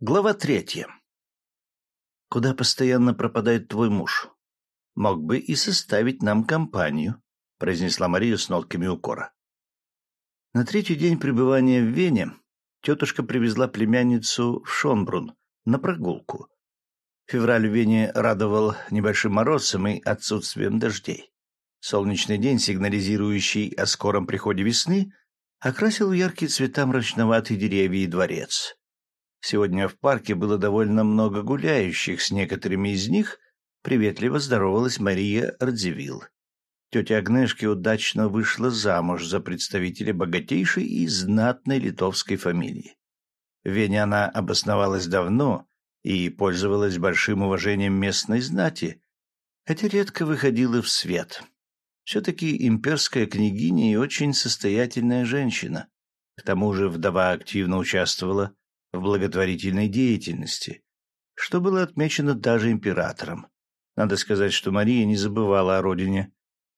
Глава третья. Куда постоянно пропадает твой муж? Мог бы и составить нам компанию, произнесла Мария с нотками укора. На третий день пребывания в Вене тетушка привезла племянницу в Шонбрун на прогулку. Февраль в Вене радовал небольшим морозом и отсутствием дождей. Солнечный день, сигнализирующий о скором приходе весны, окрасил в яркие цвета мрачноватые деревья и дворец. Сегодня в парке было довольно много гуляющих, с некоторыми из них приветливо здоровалась Мария Радзивилл. Тетя Агнешки удачно вышла замуж за представителя богатейшей и знатной литовской фамилии. В Вене она обосновалась давно и пользовалась большим уважением местной знати, хотя редко выходила в свет. Все-таки имперская княгиня и очень состоятельная женщина. К тому же вдова активно участвовала в благотворительной деятельности, что было отмечено даже императором. Надо сказать, что Мария не забывала о родине,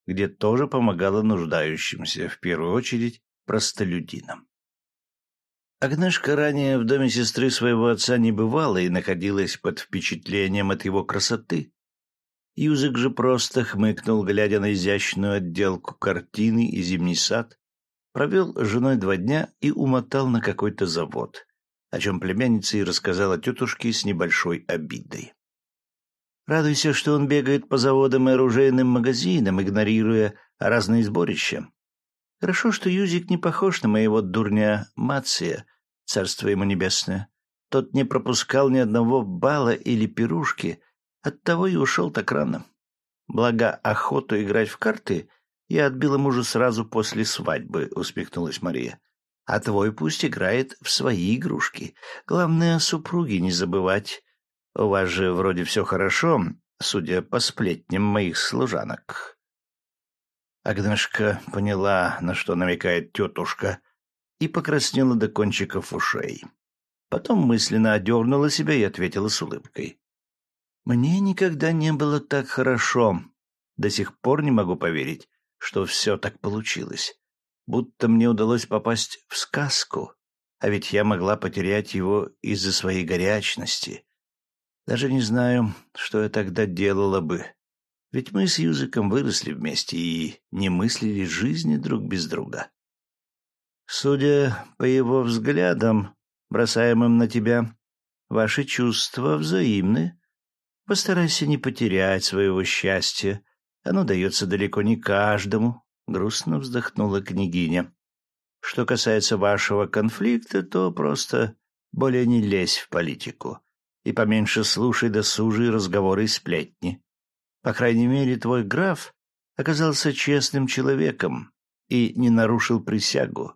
где тоже помогала нуждающимся, в первую очередь простолюдинам. Агнешка ранее в доме сестры своего отца не бывала и находилась под впечатлением от его красоты. Юзик же просто хмыкнул, глядя на изящную отделку картины и зимний сад, провел с женой два дня и умотал на какой-то завод о чем племянница и рассказала тетушке с небольшой обидой. Радуйся, что он бегает по заводам и оружейным магазинам, игнорируя разные сборища. Хорошо, что Юзик не похож на моего дурня Мация, царство ему небесное. Тот не пропускал ни одного бала или пирушки, оттого и ушел так рано. Благо, охоту играть в карты я отбила мужу сразу после свадьбы, — усмехнулась Мария а твой пусть играет в свои игрушки. Главное, супруги не забывать. У вас же вроде все хорошо, судя по сплетням моих служанок. Агнешка поняла, на что намекает тетушка, и покраснела до кончиков ушей. Потом мысленно одернула себя и ответила с улыбкой. «Мне никогда не было так хорошо. До сих пор не могу поверить, что все так получилось будто мне удалось попасть в сказку, а ведь я могла потерять его из-за своей горячности. Даже не знаю, что я тогда делала бы. Ведь мы с Юзиком выросли вместе и не мыслили жизни друг без друга. Судя по его взглядам, бросаемым на тебя, ваши чувства взаимны. Постарайся не потерять своего счастья. Оно дается далеко не каждому, грустно вздохнула княгиня. Что касается вашего конфликта, то просто более не лезь в политику и поменьше слушай досужие разговоры и сплетни. По крайней мере, твой граф оказался честным человеком и не нарушил присягу.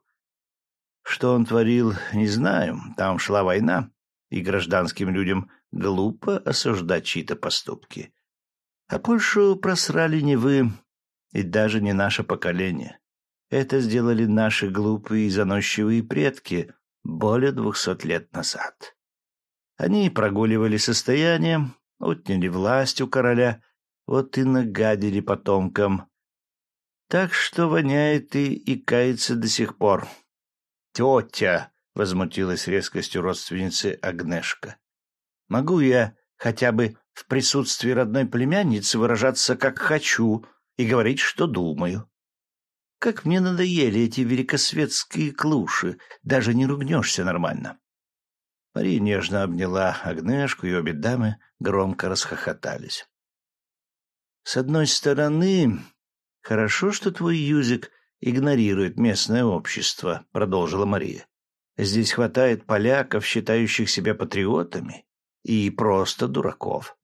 Что он творил, не знаю. Там шла война, и гражданским людям глупо осуждать чьи-то поступки. А Польшу просрали не вы, и даже не наше поколение. Это сделали наши глупые и заносчивые предки более двухсот лет назад. Они прогуливали состояние, отняли власть у короля, вот и нагадили потомкам. Так что воняет и, и кается до сих пор. «Тетя!» — возмутилась резкостью родственницы Агнешка. «Могу я хотя бы в присутствии родной племянницы выражаться как хочу, и говорить, что думаю. Как мне надоели эти великосветские клуши, даже не ругнешься нормально. Мария нежно обняла Агнешку, и обе дамы громко расхохотались. С одной стороны, хорошо, что твой Юзик игнорирует местное общество, продолжила Мария. Здесь хватает поляков, считающих себя патриотами, и просто дураков.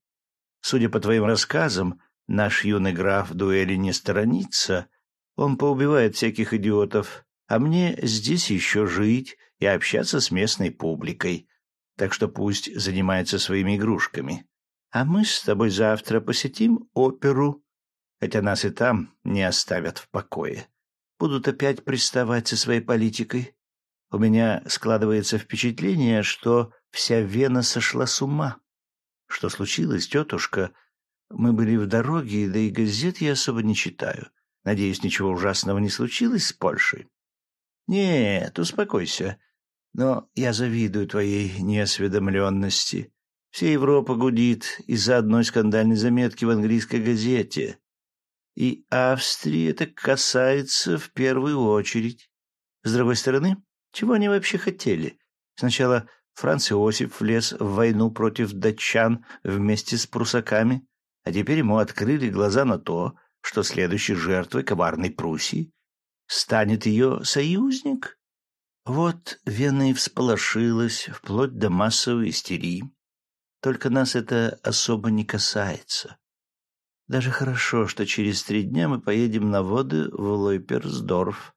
Судя по твоим рассказам, Наш юный граф дуэли не сторонится, он поубивает всяких идиотов, а мне здесь еще жить и общаться с местной публикой, так что пусть занимается своими игрушками. А мы с тобой завтра посетим оперу, хотя нас и там не оставят в покое. Будут опять приставать со своей политикой. У меня складывается впечатление, что вся Вена сошла с ума. Что случилось, тетушка? Мы были в дороге, да и газет я особо не читаю. Надеюсь, ничего ужасного не случилось с Польшей? Нет, успокойся. Но я завидую твоей неосведомленности. Вся Европа гудит из-за одной скандальной заметки в английской газете. И Австрии это касается в первую очередь. С другой стороны, чего они вообще хотели? Сначала Франц Иосиф влез в войну против датчан вместе с прусаками, а теперь ему открыли глаза на то, что следующей жертвой коварной Пруссии станет ее союзник. Вот Вена и всполошилась, вплоть до массовой истерии. Только нас это особо не касается. Даже хорошо, что через три дня мы поедем на воды в Лойперсдорф.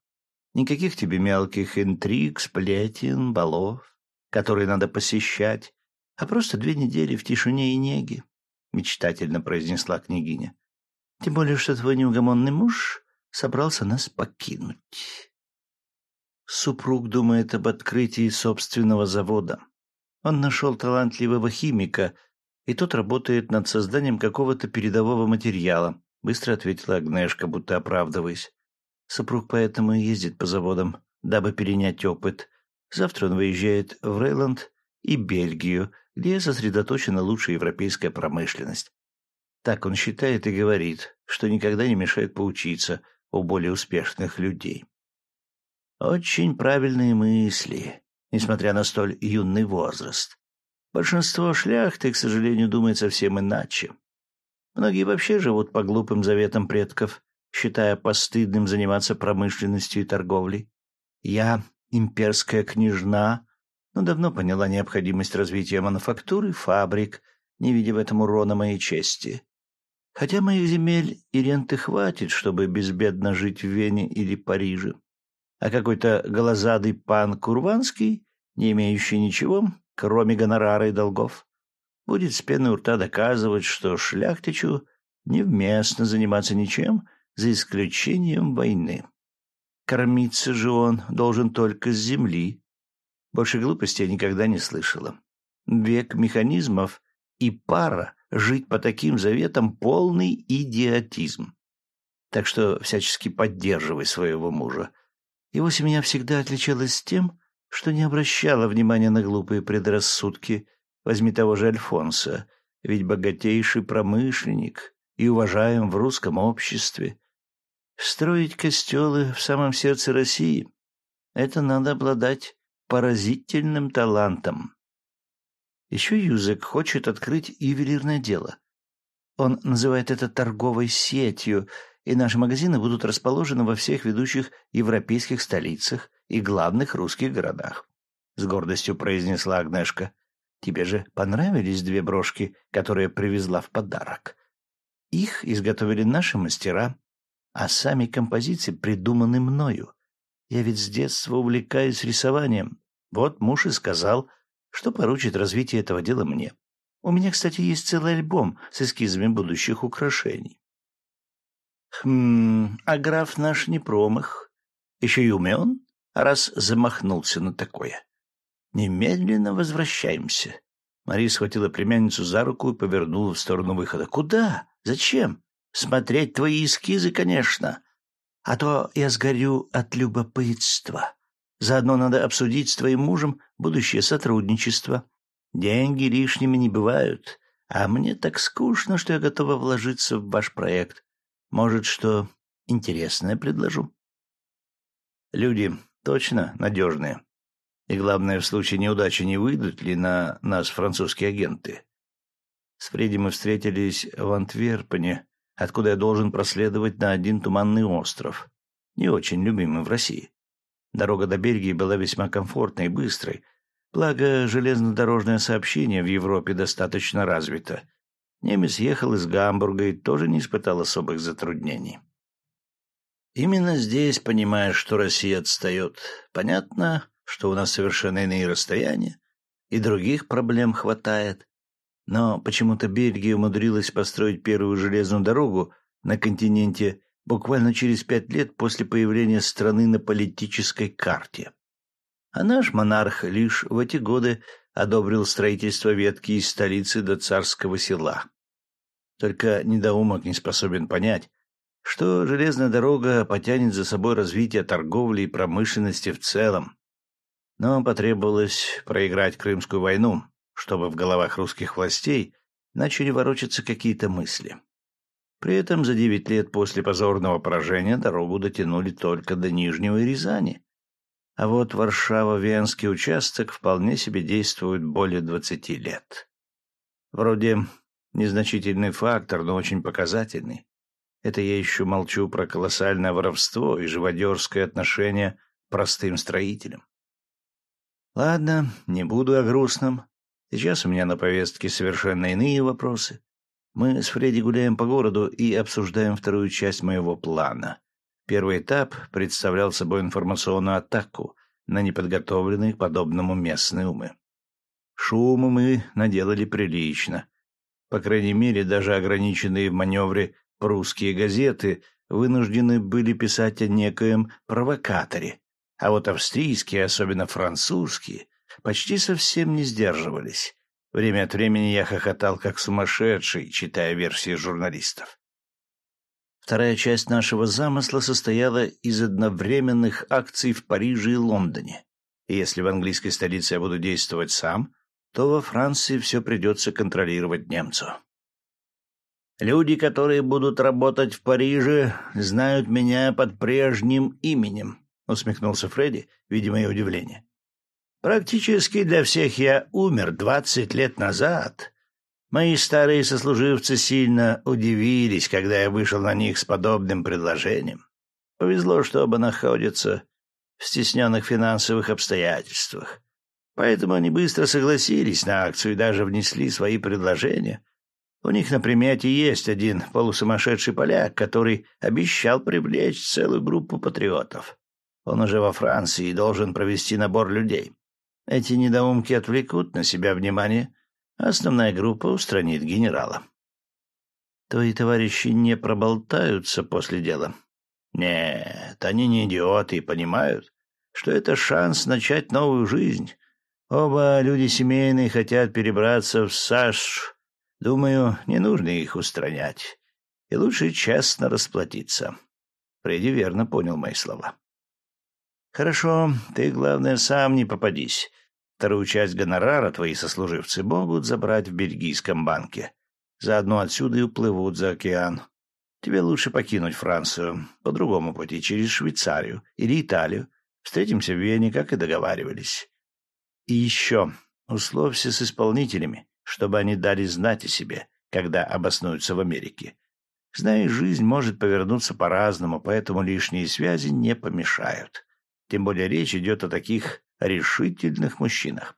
Никаких тебе мелких интриг, сплетен, балов, которые надо посещать, а просто две недели в тишине и неге, — мечтательно произнесла княгиня. Тем более, что твой неугомонный муж собрался нас покинуть. Супруг думает об открытии собственного завода. Он нашел талантливого химика, и тот работает над созданием какого-то передового материала, быстро ответила Агнешка, будто оправдываясь. Супруг поэтому и ездит по заводам, дабы перенять опыт. Завтра он выезжает в Рейланд и Бельгию, где сосредоточена лучшая европейская промышленность. Так он считает и говорит, что никогда не мешает поучиться у более успешных людей. Очень правильные мысли, несмотря на столь юный возраст. Большинство шляхты, к сожалению, думает совсем иначе. Многие вообще живут по глупым заветам предков, считая постыдным заниматься промышленностью и торговлей. Я, имперская княжна, но давно поняла необходимость развития мануфактуры, фабрик, не видя в этом урона моей чести. Хотя моих земель и ренты хватит, чтобы безбедно жить в Вене или Париже. А какой-то голозадый пан Курванский, не имеющий ничего, кроме гонорара и долгов, будет с пены у рта доказывать, что шляхтичу невместно заниматься ничем, за исключением войны. Кормиться же он должен только с земли. Больше глупостей я никогда не слышала. Век механизмов и пара жить по таким заветам — полный идиотизм. Так что всячески поддерживай своего мужа. Его семья всегда отличалась тем, что не обращала внимания на глупые предрассудки. Возьми того же Альфонса, ведь богатейший промышленник и уважаем в русском обществе. Строить костелы в самом сердце России — это надо обладать поразительным талантом. Еще Юзек хочет открыть ювелирное дело. Он называет это торговой сетью, и наши магазины будут расположены во всех ведущих европейских столицах и главных русских городах. С гордостью произнесла Агнешка. Тебе же понравились две брошки, которые привезла в подарок? Их изготовили наши мастера, а сами композиции придуманы мною. Я ведь с детства увлекаюсь рисованием. Вот муж и сказал — что поручит развитие этого дела мне. У меня, кстати, есть целый альбом с эскизами будущих украшений. Хм, а граф наш не промах. Еще и умен, раз замахнулся на такое. Немедленно возвращаемся. Мария схватила племянницу за руку и повернула в сторону выхода. Куда? Зачем? Смотреть твои эскизы, конечно. А то я сгорю от любопытства. Заодно надо обсудить с твоим мужем будущее сотрудничество. Деньги лишними не бывают, а мне так скучно, что я готова вложиться в ваш проект. Может, что интересное предложу. Люди точно надежные. И главное, в случае неудачи не выйдут ли на нас французские агенты. С Фредди мы встретились в Антверпене, откуда я должен проследовать на один туманный остров, не очень любимый в России. Дорога до Бельгии была весьма комфортной и быстрой, благо железнодорожное сообщение в Европе достаточно развито. Немец ехал из Гамбурга и тоже не испытал особых затруднений. Именно здесь понимаешь, что Россия отстает. Понятно, что у нас совершенно иные расстояния, и других проблем хватает. Но почему-то Бельгия умудрилась построить первую железную дорогу на континенте буквально через пять лет после появления страны на политической карте. А наш монарх лишь в эти годы одобрил строительство ветки из столицы до царского села. Только недоумок не способен понять, что железная дорога потянет за собой развитие торговли и промышленности в целом. Но потребовалось проиграть Крымскую войну, чтобы в головах русских властей начали ворочаться какие-то мысли. При этом за девять лет после позорного поражения дорогу дотянули только до Нижнего Рязани. А вот Варшава-Венский участок вполне себе действует более двадцати лет. Вроде незначительный фактор, но очень показательный. Это я еще молчу про колоссальное воровство и живодерское отношение простым строителям. Ладно, не буду о грустном. Сейчас у меня на повестке совершенно иные вопросы. Мы с Фредди гуляем по городу и обсуждаем вторую часть моего плана. Первый этап представлял собой информационную атаку на неподготовленные к подобному местные умы. Шума мы наделали прилично. По крайней мере, даже ограниченные в маневре прусские газеты вынуждены были писать о некоем провокаторе, а вот австрийские, особенно французские, почти совсем не сдерживались. Время от времени я хохотал как сумасшедший, читая версии журналистов. Вторая часть нашего замысла состояла из одновременных акций в Париже и Лондоне. И если в английской столице я буду действовать сам, то во Франции все придется контролировать немцу. Люди, которые будут работать в Париже, знают меня под прежним именем, усмехнулся Фредди, видя мое удивление. Практически для всех я умер двадцать лет назад. Мои старые сослуживцы сильно удивились, когда я вышел на них с подобным предложением. Повезло, что оба находятся в стесненных финансовых обстоятельствах. Поэтому они быстро согласились на акцию и даже внесли свои предложения. У них на примете есть один полусумасшедший поляк, который обещал привлечь целую группу патриотов. Он уже во Франции и должен провести набор людей. Эти недоумки отвлекут на себя внимание, а основная группа устранит генерала. Твои товарищи не проболтаются после дела. Нет, они не идиоты и понимают, что это шанс начать новую жизнь. Оба люди семейные хотят перебраться в САШ. Думаю, не нужно их устранять. И лучше честно расплатиться. Фредди верно понял мои слова. Хорошо, ты, главное, сам не попадись. Вторую часть гонорара твои сослуживцы могут забрать в бельгийском банке. Заодно отсюда и уплывут за океан. Тебе лучше покинуть Францию по другому пути, через Швейцарию или Италию. Встретимся в Вене, как и договаривались. И еще условься с исполнителями, чтобы они дали знать о себе, когда обоснуются в Америке. Знаешь, жизнь может повернуться по-разному, поэтому лишние связи не помешают. Тем более речь идет о таких решительных мужчинах.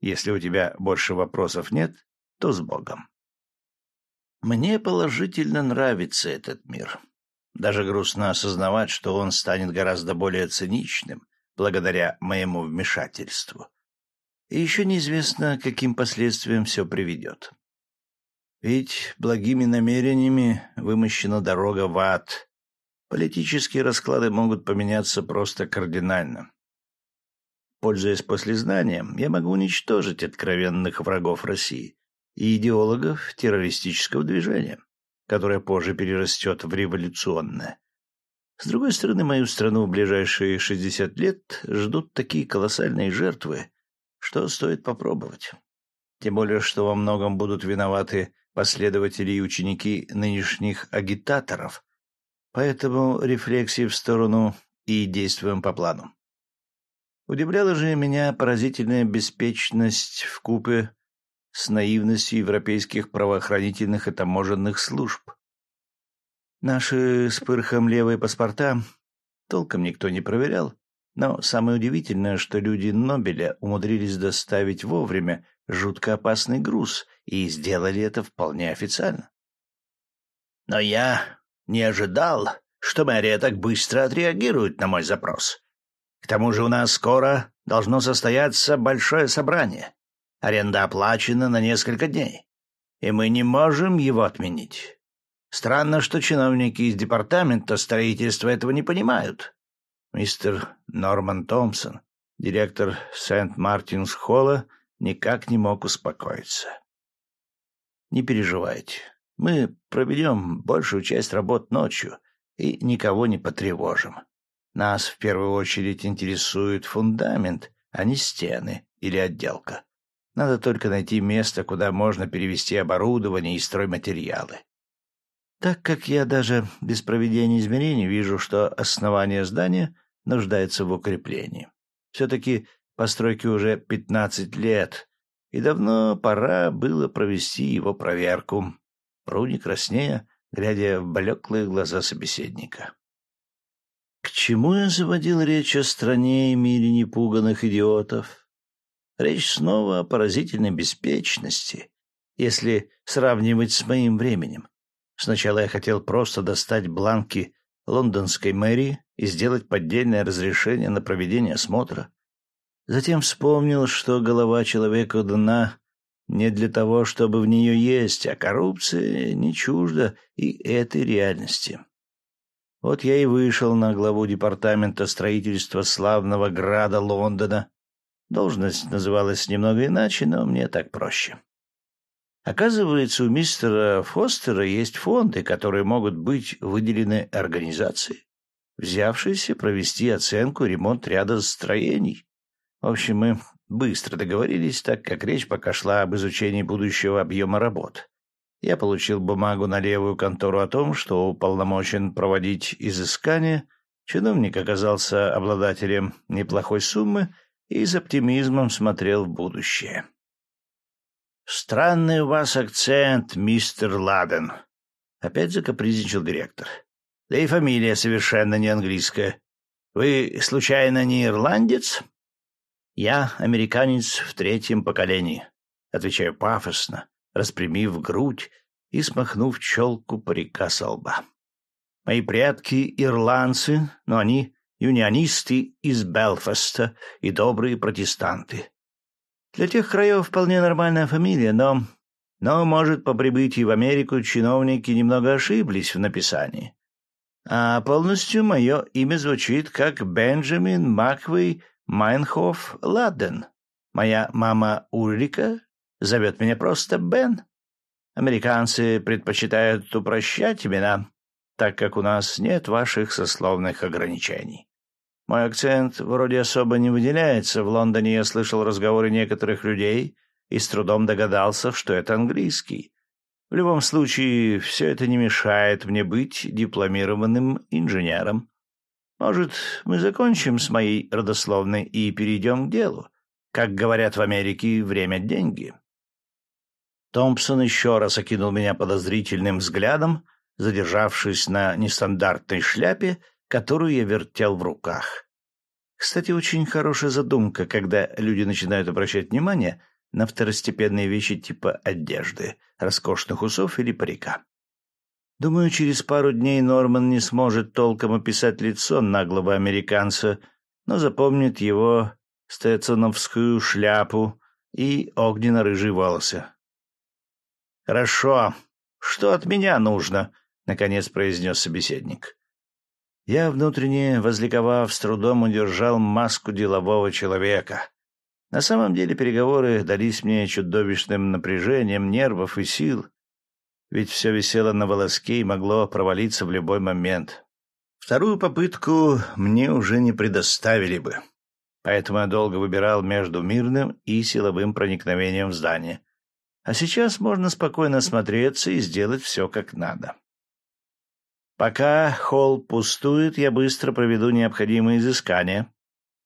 Если у тебя больше вопросов нет, то с Богом. Мне положительно нравится этот мир. Даже грустно осознавать, что он станет гораздо более циничным благодаря моему вмешательству. И еще неизвестно, каким последствиям все приведет. Ведь благими намерениями вымощена дорога в ад, Политические расклады могут поменяться просто кардинально. Пользуясь послезнанием, я могу уничтожить откровенных врагов России и идеологов террористического движения, которое позже перерастет в революционное. С другой стороны, мою страну в ближайшие 60 лет ждут такие колоссальные жертвы, что стоит попробовать. Тем более, что во многом будут виноваты последователи и ученики нынешних агитаторов, Поэтому рефлексии в сторону и действуем по плану. Удивляла же меня поразительная беспечность в купе с наивностью европейских правоохранительных и таможенных служб. Наши с пырхом левые паспорта толком никто не проверял, но самое удивительное, что люди Нобеля умудрились доставить вовремя жутко опасный груз и сделали это вполне официально. Но я не ожидал, что мэрия так быстро отреагирует на мой запрос. К тому же у нас скоро должно состояться большое собрание. Аренда оплачена на несколько дней, и мы не можем его отменить. Странно, что чиновники из департамента строительства этого не понимают. Мистер Норман Томпсон, директор Сент-Мартинс-Холла, никак не мог успокоиться. Не переживайте. Мы проведем большую часть работ ночью и никого не потревожим. Нас в первую очередь интересует фундамент, а не стены или отделка. Надо только найти место, куда можно перевести оборудование и стройматериалы. Так как я даже без проведения измерений вижу, что основание здания нуждается в укреплении. Все-таки постройке уже пятнадцать лет, и давно пора было провести его проверку. Руни краснея, глядя в блеклые глаза собеседника. К чему я заводил речь о стране и мире непуганных идиотов? Речь снова о поразительной беспечности, если сравнивать с моим временем. Сначала я хотел просто достать бланки лондонской мэрии и сделать поддельное разрешение на проведение осмотра. Затем вспомнил, что голова человека дана не для того, чтобы в нее есть, а коррупция не чужда и этой реальности. Вот я и вышел на главу департамента строительства славного града Лондона, Должность называлась немного иначе, но мне так проще. Оказывается, у мистера Фостера есть фонды, которые могут быть выделены организации, взявшейся провести оценку ремонт ряда строений. В общем, мы быстро договорились, так как речь пока шла об изучении будущего объема работ. Я получил бумагу на левую контору о том, что уполномочен проводить изыскание. Чиновник оказался обладателем неплохой суммы — и с оптимизмом смотрел в будущее. «Странный у вас акцент, мистер Ладен», — опять закапризничал директор. «Да и фамилия совершенно не английская. Вы, случайно, не ирландец?» «Я американец в третьем поколении», — отвечаю пафосно, распрямив грудь и смахнув челку парика со лба. «Мои предки — ирландцы, но они юнионисты из Белфаста и добрые протестанты. Для тех краев вполне нормальная фамилия, но... Но, может, по прибытии в Америку чиновники немного ошиблись в написании. А полностью мое имя звучит как Бенджамин Маквей Майнхоф Ладден. Моя мама Ульрика зовет меня просто Бен. Американцы предпочитают упрощать имена, так как у нас нет ваших сословных ограничений. Мой акцент вроде особо не выделяется. В Лондоне я слышал разговоры некоторых людей и с трудом догадался, что это английский. В любом случае, все это не мешает мне быть дипломированным инженером. Может, мы закончим с моей родословной и перейдем к делу? Как говорят в Америке, время — деньги. Томпсон еще раз окинул меня подозрительным взглядом, задержавшись на нестандартной шляпе, которую я вертел в руках. Кстати, очень хорошая задумка, когда люди начинают обращать внимание на второстепенные вещи типа одежды, роскошных усов или парика. Думаю, через пару дней Норман не сможет толком описать лицо наглого американца, но запомнит его стетсоновскую шляпу и огненно-рыжие волосы. «Хорошо. Что от меня нужно?» — наконец произнес собеседник. Я, внутренне возликовав, с трудом удержал маску делового человека. На самом деле переговоры дались мне чудовищным напряжением нервов и сил, ведь все висело на волоске и могло провалиться в любой момент. Вторую попытку мне уже не предоставили бы, поэтому я долго выбирал между мирным и силовым проникновением в здание. А сейчас можно спокойно осмотреться и сделать все как надо. Пока холл пустует, я быстро проведу необходимые изыскания.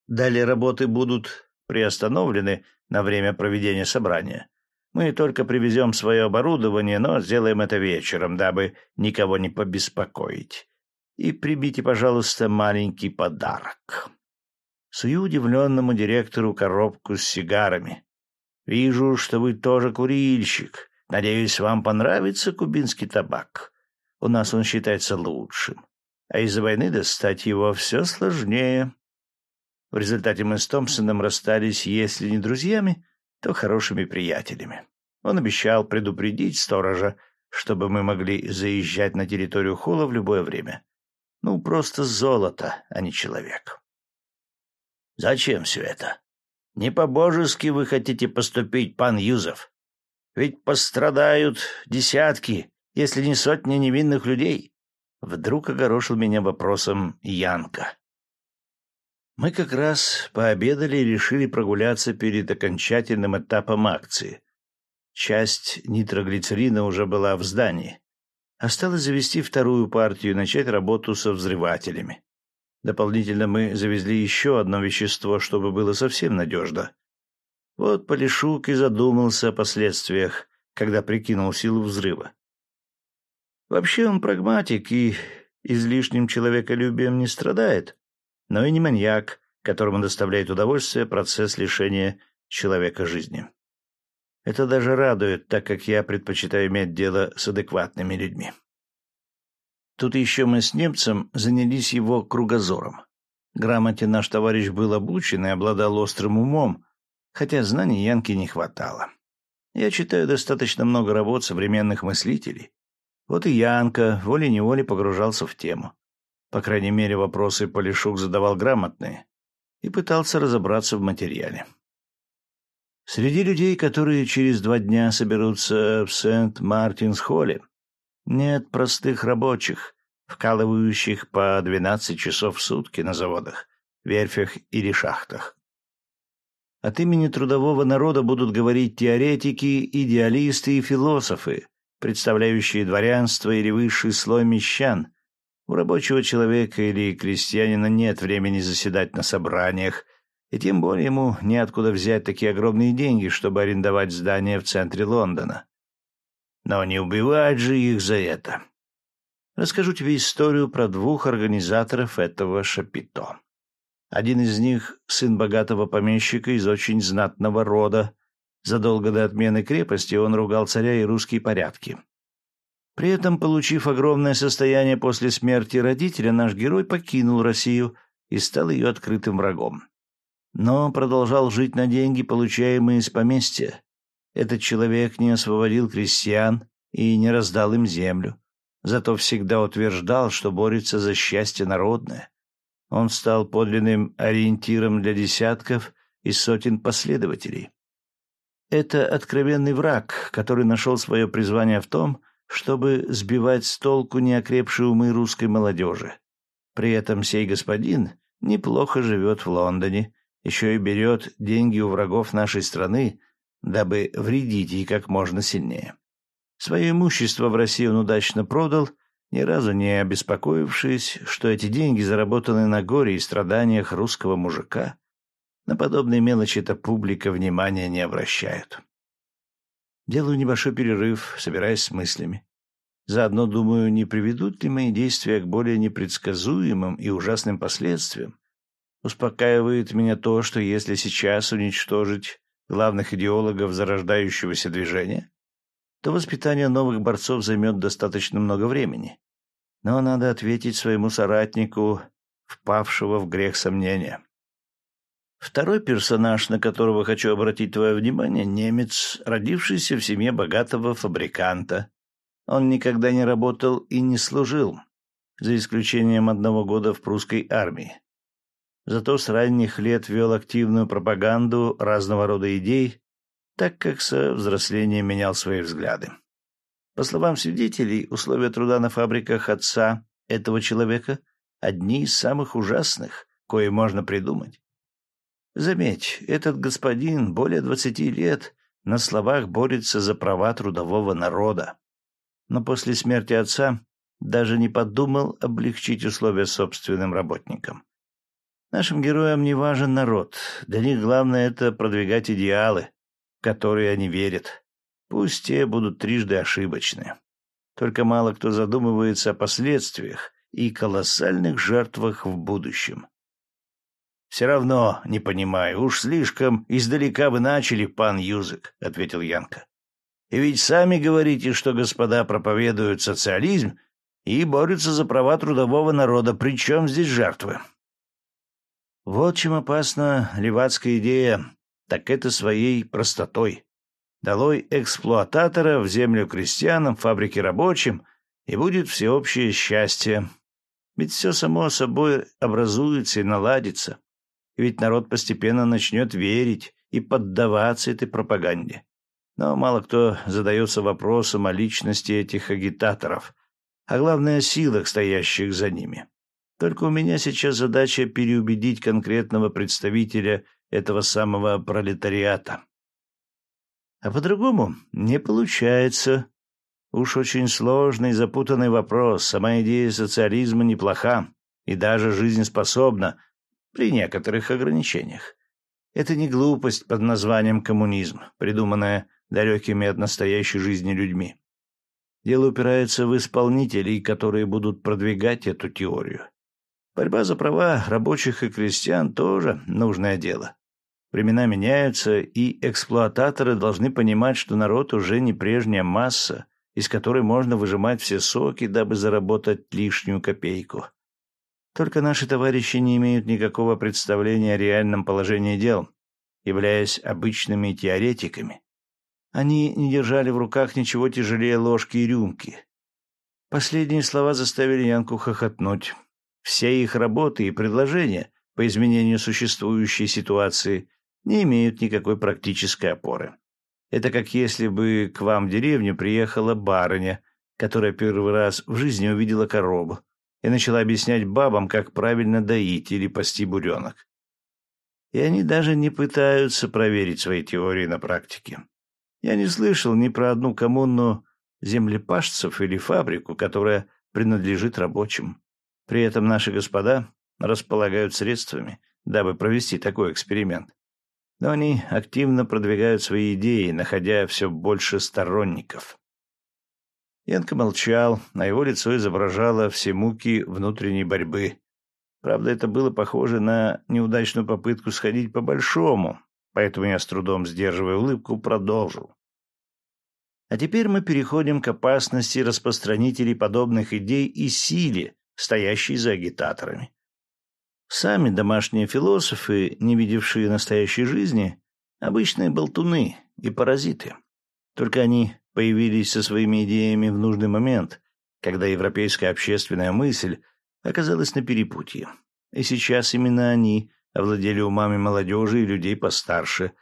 Далее работы будут приостановлены на время проведения собрания. Мы только привезем свое оборудование, но сделаем это вечером, дабы никого не побеспокоить. И прибите, пожалуйста, маленький подарок. Сую удивленному директору коробку с сигарами. Вижу, что вы тоже курильщик. Надеюсь, вам понравится кубинский табак. У нас он считается лучшим. А из-за войны достать его все сложнее. В результате мы с Томпсоном расстались, если не друзьями, то хорошими приятелями. Он обещал предупредить сторожа, чтобы мы могли заезжать на территорию холла в любое время. Ну, просто золото, а не человек. Зачем все это? Не по-божески вы хотите поступить, пан Юзов. Ведь пострадают десятки, если не сотни невинных людей? Вдруг огорошил меня вопросом Янка. Мы как раз пообедали и решили прогуляться перед окончательным этапом акции. Часть нитроглицерина уже была в здании. Осталось завести вторую партию и начать работу со взрывателями. Дополнительно мы завезли еще одно вещество, чтобы было совсем надежно. Вот Полишук и задумался о последствиях, когда прикинул силу взрыва. Вообще он прагматик и излишним человеколюбием не страдает но и не маньяк, которому доставляет удовольствие процесс лишения человека жизни. Это даже радует, так как я предпочитаю иметь дело с адекватными людьми. Тут еще мы с немцем занялись его кругозором. Грамоте наш товарищ был обучен и обладал острым умом, хотя знаний Янки не хватало. Я читаю достаточно много работ современных мыслителей. Вот и Янка волей-неволей погружался в тему. По крайней мере, вопросы Полишук задавал грамотные и пытался разобраться в материале. Среди людей, которые через два дня соберутся в Сент-Мартинс-Холле, нет простых рабочих, вкалывающих по 12 часов в сутки на заводах, верфях или шахтах. От имени трудового народа будут говорить теоретики, идеалисты и философы, представляющие дворянство или высший слой мещан, у рабочего человека или крестьянина нет времени заседать на собраниях, и тем более ему неоткуда взять такие огромные деньги, чтобы арендовать здание в центре Лондона. Но не убивать же их за это. Расскажу тебе историю про двух организаторов этого шапито. Один из них — сын богатого помещика из очень знатного рода. Задолго до отмены крепости он ругал царя и русские порядки. При этом, получив огромное состояние после смерти родителя, наш герой покинул Россию и стал ее открытым врагом. Но продолжал жить на деньги, получаемые из поместья. Этот человек не освободил крестьян и не раздал им землю. Зато всегда утверждал, что борется за счастье народное. Он стал подлинным ориентиром для десятков и сотен последователей. Это откровенный враг, который нашел свое призвание в том, чтобы сбивать с толку неокрепшие умы русской молодежи. При этом сей господин неплохо живет в Лондоне, еще и берет деньги у врагов нашей страны, дабы вредить ей как можно сильнее. Свое имущество в России он удачно продал, ни разу не обеспокоившись, что эти деньги заработаны на горе и страданиях русского мужика. На подобные мелочи-то публика внимания не обращает. Делаю небольшой перерыв, собираясь с мыслями. Заодно думаю, не приведут ли мои действия к более непредсказуемым и ужасным последствиям. Успокаивает меня то, что если сейчас уничтожить главных идеологов зарождающегося движения, то воспитание новых борцов займет достаточно много времени. Но надо ответить своему соратнику, впавшего в грех сомнения. Второй персонаж, на которого хочу обратить твое внимание, немец, родившийся в семье богатого фабриканта. Он никогда не работал и не служил, за исключением одного года в прусской армии. Зато с ранних лет вел активную пропаганду разного рода идей, так как со взрослением менял свои взгляды. По словам свидетелей, условия труда на фабриках отца этого человека одни из самых ужасных, кое можно придумать. Заметь, этот господин более двадцати лет на словах борется за права трудового народа. Но после смерти отца даже не подумал облегчить условия собственным работникам. Нашим героям не важен народ. Для них главное — это продвигать идеалы, в которые они верят. Пусть те будут трижды ошибочны. Только мало кто задумывается о последствиях и колоссальных жертвах в будущем. «Все равно не понимаю. Уж слишком издалека вы начали, пан Юзык», — ответил Янка. «И ведь сами говорите, что господа проповедуют социализм и борются за права трудового народа. Причем здесь жертвы?» Вот чем опасна левацкая идея, так это своей простотой. Долой эксплуататора в землю крестьянам, фабрике рабочим, и будет всеобщее счастье. Ведь все само собой образуется и наладится ведь народ постепенно начнет верить и поддаваться этой пропаганде. Но мало кто задается вопросом о личности этих агитаторов, а главное о силах, стоящих за ними. Только у меня сейчас задача переубедить конкретного представителя этого самого пролетариата. А по-другому не получается. Уж очень сложный и запутанный вопрос. Сама идея социализма неплоха и даже жизнеспособна при некоторых ограничениях. Это не глупость под названием коммунизм, придуманная далекими от настоящей жизни людьми. Дело упирается в исполнителей, которые будут продвигать эту теорию. Борьба за права рабочих и крестьян тоже нужное дело. Времена меняются, и эксплуататоры должны понимать, что народ уже не прежняя масса, из которой можно выжимать все соки, дабы заработать лишнюю копейку. Только наши товарищи не имеют никакого представления о реальном положении дел, являясь обычными теоретиками. Они не держали в руках ничего тяжелее ложки и рюмки. Последние слова заставили Янку хохотнуть. Все их работы и предложения по изменению существующей ситуации не имеют никакой практической опоры. Это как если бы к вам в деревню приехала барыня, которая первый раз в жизни увидела корову и начала объяснять бабам, как правильно доить или пасти буренок. И они даже не пытаются проверить свои теории на практике. Я не слышал ни про одну коммуну землепашцев или фабрику, которая принадлежит рабочим. При этом наши господа располагают средствами, дабы провести такой эксперимент. Но они активно продвигают свои идеи, находя все больше сторонников. Янка молчал, а его лицо изображало все муки внутренней борьбы. Правда, это было похоже на неудачную попытку сходить по-большому, поэтому я с трудом, сдерживая улыбку, продолжил. А теперь мы переходим к опасности распространителей подобных идей и силе, стоящей за агитаторами. Сами домашние философы, не видевшие настоящей жизни, обычные болтуны и паразиты. Только они появились со своими идеями в нужный момент, когда европейская общественная мысль оказалась на перепутье. И сейчас именно они овладели умами молодежи и людей постарше,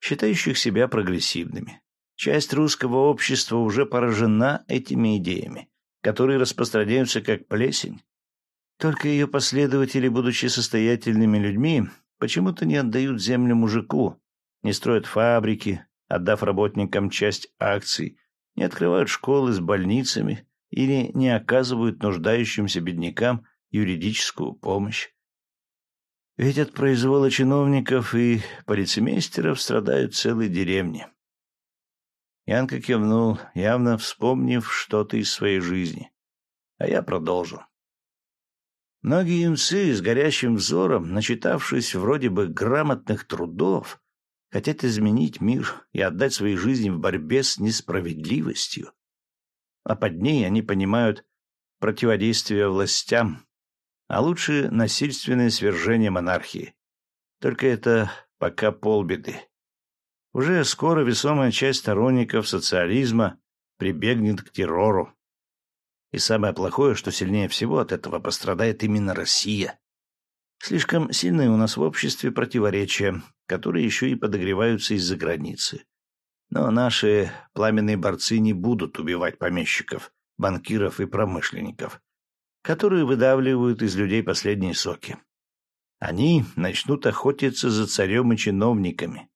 считающих себя прогрессивными. Часть русского общества уже поражена этими идеями, которые распространяются как плесень. Только ее последователи, будучи состоятельными людьми, почему-то не отдают землю мужику, не строят фабрики, отдав работникам часть акций, не открывают школы с больницами или не оказывают нуждающимся беднякам юридическую помощь. Ведь от произвола чиновников и полицемейстеров страдают целые деревни. Янка кивнул, явно вспомнив что-то из своей жизни. А я продолжил. Многие юнцы с горящим взором, начитавшись вроде бы грамотных трудов, хотят изменить мир и отдать свои жизни в борьбе с несправедливостью. А под ней они понимают противодействие властям, а лучше насильственное свержение монархии. Только это пока полбеды. Уже скоро весомая часть сторонников социализма прибегнет к террору. И самое плохое, что сильнее всего от этого пострадает именно Россия. Слишком сильные у нас в обществе противоречия, которые еще и подогреваются из-за границы. Но наши пламенные борцы не будут убивать помещиков, банкиров и промышленников, которые выдавливают из людей последние соки. Они начнут охотиться за царем и чиновниками,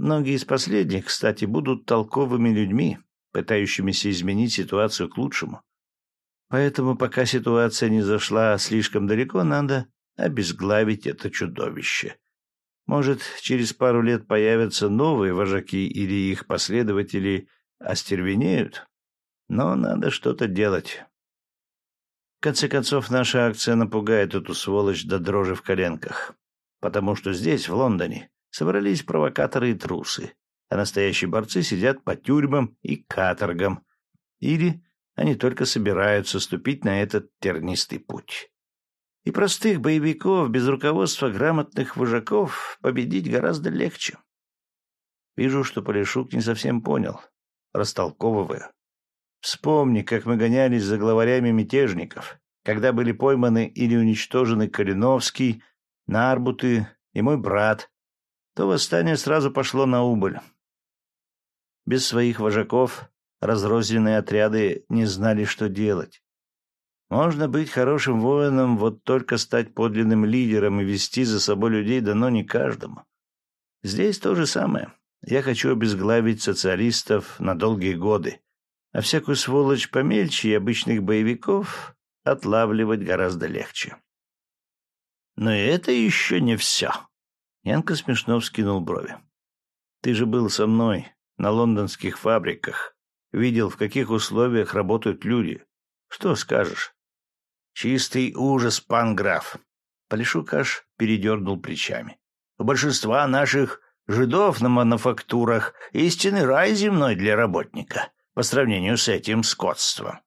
Многие из последних, кстати, будут толковыми людьми, пытающимися изменить ситуацию к лучшему. Поэтому, пока ситуация не зашла слишком далеко, надо обезглавить это чудовище. Может, через пару лет появятся новые вожаки или их последователи остервенеют, но надо что-то делать. В конце концов, наша акция напугает эту сволочь до дрожи в коленках, потому что здесь, в Лондоне, собрались провокаторы и трусы, а настоящие борцы сидят по тюрьмам и каторгам. Или они только собираются ступить на этот тернистый путь. И простых боевиков без руководства грамотных вожаков победить гораздо легче. Вижу, что Полишук не совсем понял, растолковывая. Вспомни, как мы гонялись за главарями мятежников, когда были пойманы или уничтожены Калиновский, Нарбуты и мой брат, то восстание сразу пошло на убыль. Без своих вожаков разрозненные отряды не знали, что делать. Можно быть хорошим воином, вот только стать подлинным лидером и вести за собой людей дано не каждому. Здесь то же самое. Я хочу обезглавить социалистов на долгие годы, а всякую сволочь помельче и обычных боевиков отлавливать гораздо легче. Но это еще не все. Янка смешно вскинул брови. Ты же был со мной на лондонских фабриках, видел, в каких условиях работают люди. Что скажешь? Чистый ужас, пан граф. Полишук аж передернул плечами. У большинства наших жидов на мануфактурах истинный рай земной для работника по сравнению с этим скотством.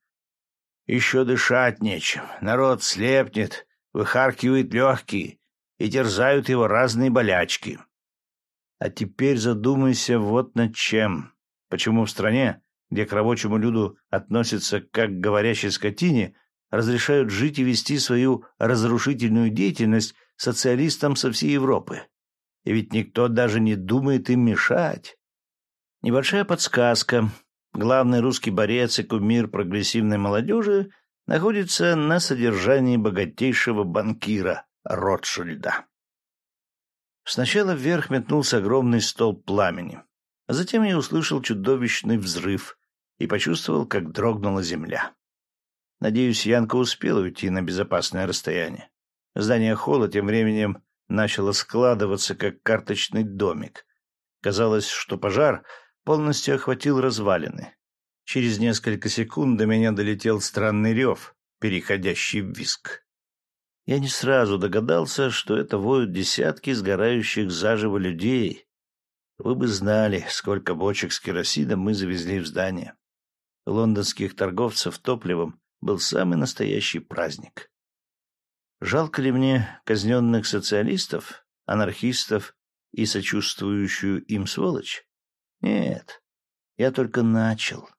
Еще дышать нечем, народ слепнет, выхаркивает легкие и терзают его разные болячки. А теперь задумайся вот над чем. Почему в стране, где к рабочему люду относятся как к говорящей скотине, разрешают жить и вести свою разрушительную деятельность социалистам со всей Европы? И ведь никто даже не думает им мешать. Небольшая подсказка. Главный русский борец и кумир прогрессивной молодежи находится на содержании богатейшего банкира Ротшильда. Сначала вверх метнулся огромный столб пламени, а затем я услышал чудовищный взрыв и почувствовал, как дрогнула земля. Надеюсь, Янка успела уйти на безопасное расстояние. Здание холла тем временем начало складываться, как карточный домик. Казалось, что пожар полностью охватил развалины. Через несколько секунд до меня долетел странный рев, переходящий в виск. Я не сразу догадался, что это воют десятки сгорающих заживо людей. Вы бы знали, сколько бочек с керосином мы завезли в здание. Лондонских торговцев топливом был самый настоящий праздник. Жалко ли мне казненных социалистов, анархистов и сочувствующую им сволочь? Нет, я только начал.